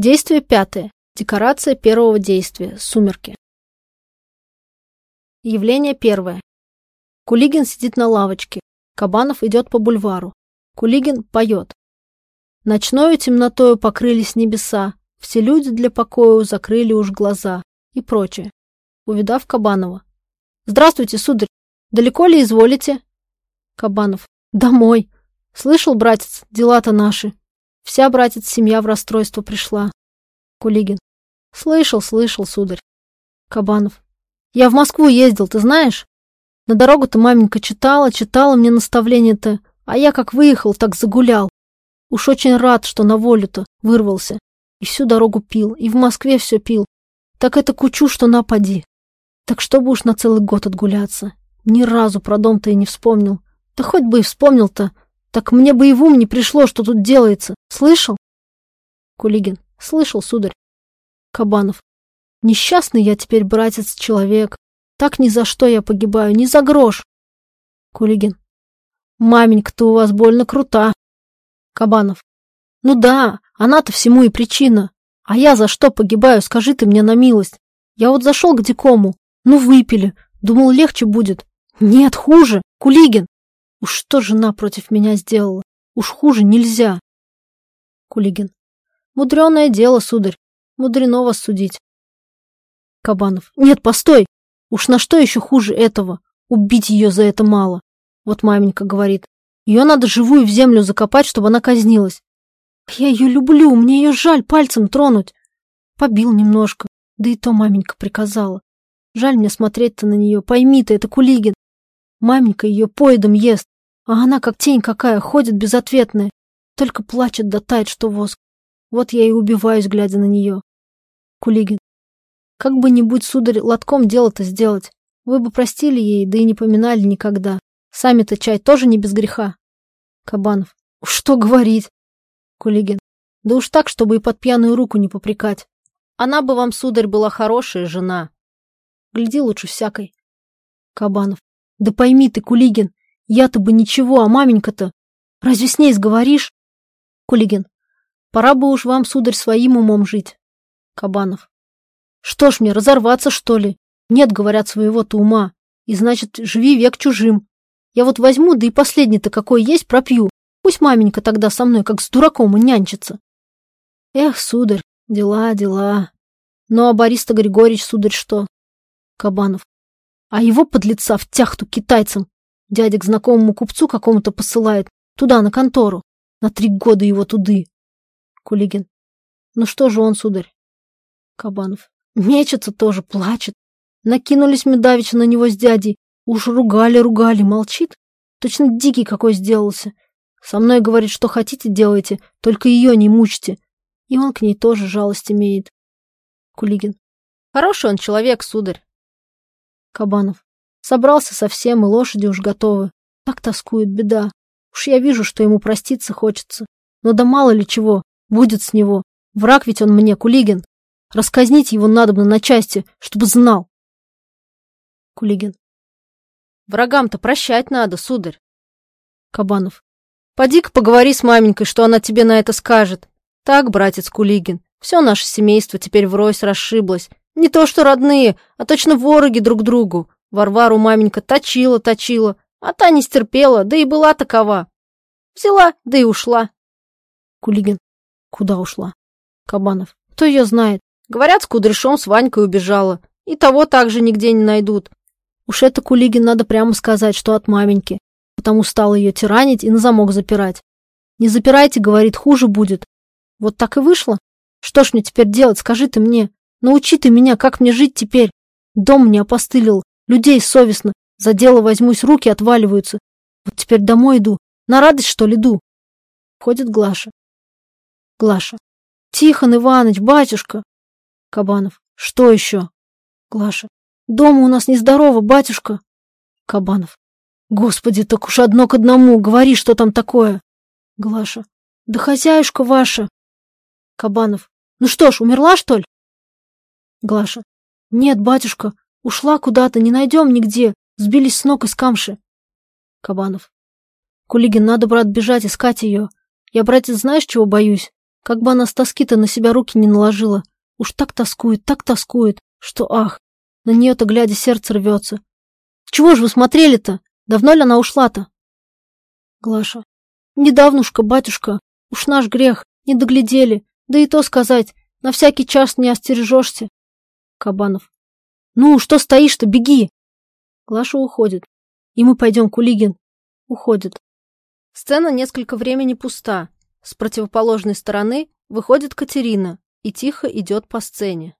Действие пятое. Декорация первого действия. Сумерки. Явление первое. Кулигин сидит на лавочке. Кабанов идет по бульвару. Кулигин поет. Ночною темнотою покрылись небеса, все люди для покоя закрыли уж глаза и прочее. Увидав Кабанова. Здравствуйте, сударь. Далеко ли изволите? Кабанов. Домой. Слышал, братец, дела-то наши. Вся, братец, семья в расстройство пришла. Кулигин. Слышал, слышал, сударь. Кабанов. Я в Москву ездил, ты знаешь? На дорогу-то маменька читала, читала мне наставление-то, а я как выехал, так загулял. Уж очень рад, что на волю-то вырвался. И всю дорогу пил, и в Москве все пил. Так это кучу, что напади. Так чтобы уж на целый год отгуляться. Ни разу про дом-то и не вспомнил. Да хоть бы и вспомнил-то, так мне бы и в ум не пришло, что тут делается. Слышал? Кулигин. Слышал, сударь. Кабанов. Несчастный я теперь, братец, человек. Так ни за что я погибаю, ни за грош. Кулигин. Маменька-то у вас больно крута. Кабанов. Ну да, она-то всему и причина. А я за что погибаю, скажи ты мне на милость. Я вот зашел к дикому. Ну, выпили. Думал, легче будет. Нет, хуже. Кулигин. Уж что жена против меня сделала? Уж хуже нельзя. Кулигин. Мудреное дело, сударь. Мудрено вас судить. Кабанов. Нет, постой. Уж на что еще хуже этого? Убить ее за это мало. Вот маменька говорит. Ее надо живую в землю закопать, чтобы она казнилась. Я ее люблю, мне ее жаль пальцем тронуть. Побил немножко, да и то маменька приказала. Жаль мне смотреть-то на нее, пойми ты, это Кулигин. Маменька ее поедом ест, а она как тень какая, ходит безответная. Только плачет да тает, что воск. Вот я и убиваюсь, глядя на нее. Кулигин. Как бы ни будь, сударь, лотком дело-то сделать. Вы бы простили ей, да и не поминали никогда. Сами-то чай тоже не без греха. Кабанов. Что говорить? Кулигин. Да уж так, чтобы и под пьяную руку не попрекать. Она бы вам, сударь, была хорошая жена. Гляди лучше всякой. Кабанов. Да пойми ты, Кулигин, я-то бы ничего, а маменька-то... Разве с ней сговоришь? Кулигин. Пора бы уж вам, сударь, своим умом жить. Кабанов. Что ж мне, разорваться, что ли? Нет, говорят, своего-то ума. И значит, живи век чужим. Я вот возьму, да и последний-то какой есть, пропью. Пусть маменька тогда со мной, как с дураком, и нянчится. Эх, сударь, дела, дела. Ну, а Борис-то Григорьевич, сударь, что? Кабанов. А его подлеца в тяхту китайцам. Дядя к знакомому купцу какому-то посылает. Туда, на контору. На три года его туды. Кулигин. Ну что же он, сударь? Кабанов. Мечется тоже, плачет. Накинулись мы на него с дядей. Уж ругали-ругали, молчит. Точно дикий какой сделался. Со мной говорит, что хотите делайте, только ее не мучьте. И он к ней тоже жалость имеет. Кулигин. Хороший он человек, сударь. Кабанов. Собрался совсем, и лошади уж готовы. Так тоскует беда. Уж я вижу, что ему проститься хочется. Но да мало ли чего будет с него. Враг ведь он мне, Кулигин. Расказнить его надобно на части, чтобы знал. Кулигин. Врагам-то прощать надо, сударь. Кабанов. Поди-ка поговори с маменькой, что она тебе на это скажет. Так, братец Кулигин, все наше семейство теперь врозь расшиблось. Не то что родные, а точно вороги друг другу. Варвару маменька точила-точила, а та не стерпела, да и была такова. Взяла, да и ушла. Кулигин. Куда ушла? Кабанов. Кто ее знает? Говорят, с Кудряшом с Ванькой убежала. И того также нигде не найдут. Уж это Кулигин надо прямо сказать, что от маменьки. Потому стал ее тиранить и на замок запирать. Не запирайте, говорит, хуже будет. Вот так и вышло. Что ж мне теперь делать, скажи ты мне. Научи ты меня, как мне жить теперь. Дом мне опостылил, людей совестно. За дело возьмусь, руки отваливаются. Вот теперь домой иду. На радость, что ли, иду? Входит Глаша. Глаша. Тихон Иванович, батюшка. Кабанов. Что еще? Глаша. Дома у нас нездорово, батюшка. Кабанов. Господи, так уж одно к одному. Говори, что там такое. Глаша. Да хозяюшка ваша. Кабанов. Ну что ж, умерла, что ли? Глаша. Нет, батюшка, ушла куда-то, не найдем нигде. Сбились с ног из камши. Кабанов. Кулигин, надо, брат, бежать, искать ее. Я, братец, знаешь, чего боюсь? Как бы она с тоски-то на себя руки не наложила. Уж так тоскует, так тоскует, что ах, на нее-то глядя сердце рвется. Чего же вы смотрели-то? Давно ли она ушла-то? Глаша. Недавнушка, батюшка. Уж наш грех. Не доглядели. Да и то сказать. На всякий час не остережешься. Кабанов. Ну, что стоишь-то, беги. Глаша уходит. И мы пойдем, Кулигин. Уходит. Сцена несколько времени пуста. С противоположной стороны выходит Катерина и тихо идет по сцене.